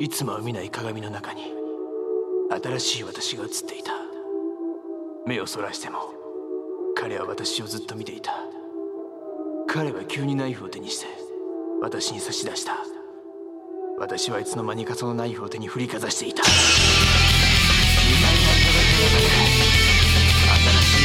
いつもは見ない鏡の中に新しい私が映っていた。目をそらしても彼は私をずっと見ていた。彼は急にナイフを手にして私に差し出した。私はいつの間にかそのナイフを手に振りかざしていた。未来の新しい